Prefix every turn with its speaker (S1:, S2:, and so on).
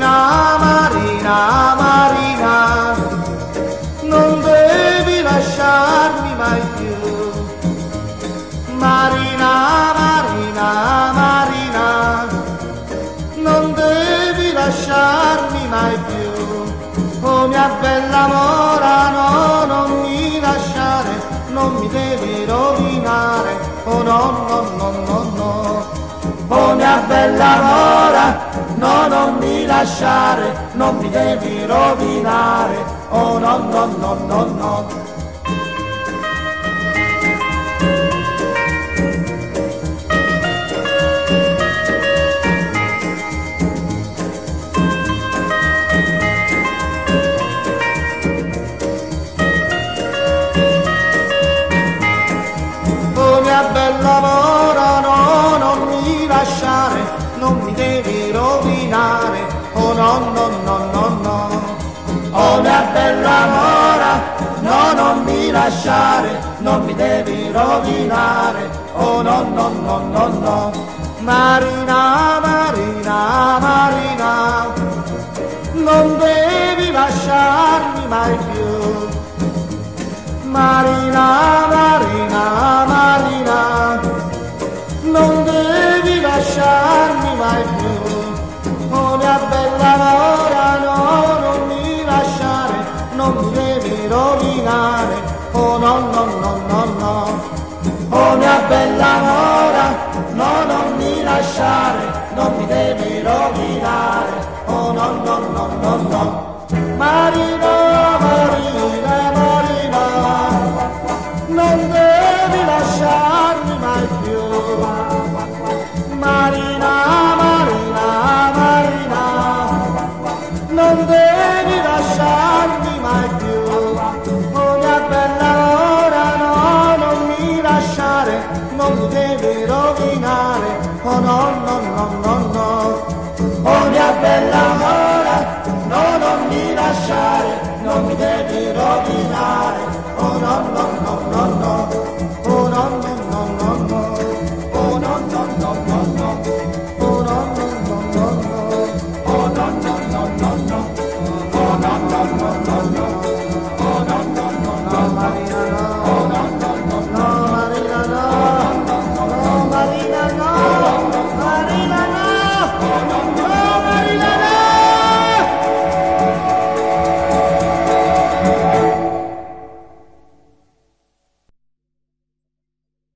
S1: Marina, Marina, Marina, non devi lasciarmi mai più. Marina, Marina, Marina, non devi lasciarmi mai più. Oh mia bella mora, no, non mi lasciare, non mi devi rovinare. Oh no, no, no, no, no. Oh mia bella mora, no, non mi lasciare, non mi devi rovinare. Oh no, no, no, no, no. Oh mia bella mora, no, non mi lasciare, non mi devi. Oh no, no, no, no, no. Oh mia bella mora, no, non mi lasciare, non mi devi rovinare. Oh no, no, no, no, no. Marina, Marina, Marina, non devi lasciarmi mai più. Marina, Marina, Marina, non devi lasciarmi Oh no, no, no, no, no. Oh mia bella mora, no, non mi lasciare, non mi devi rovinare. Oh no, no, no, no, no. Marina, Marina, Marina, non devi non mi devi rovinare. Oh no, no, no, no, no. Oh mia bella ora, no, non mi lasciare, non mi devi rovinare. Oh, no.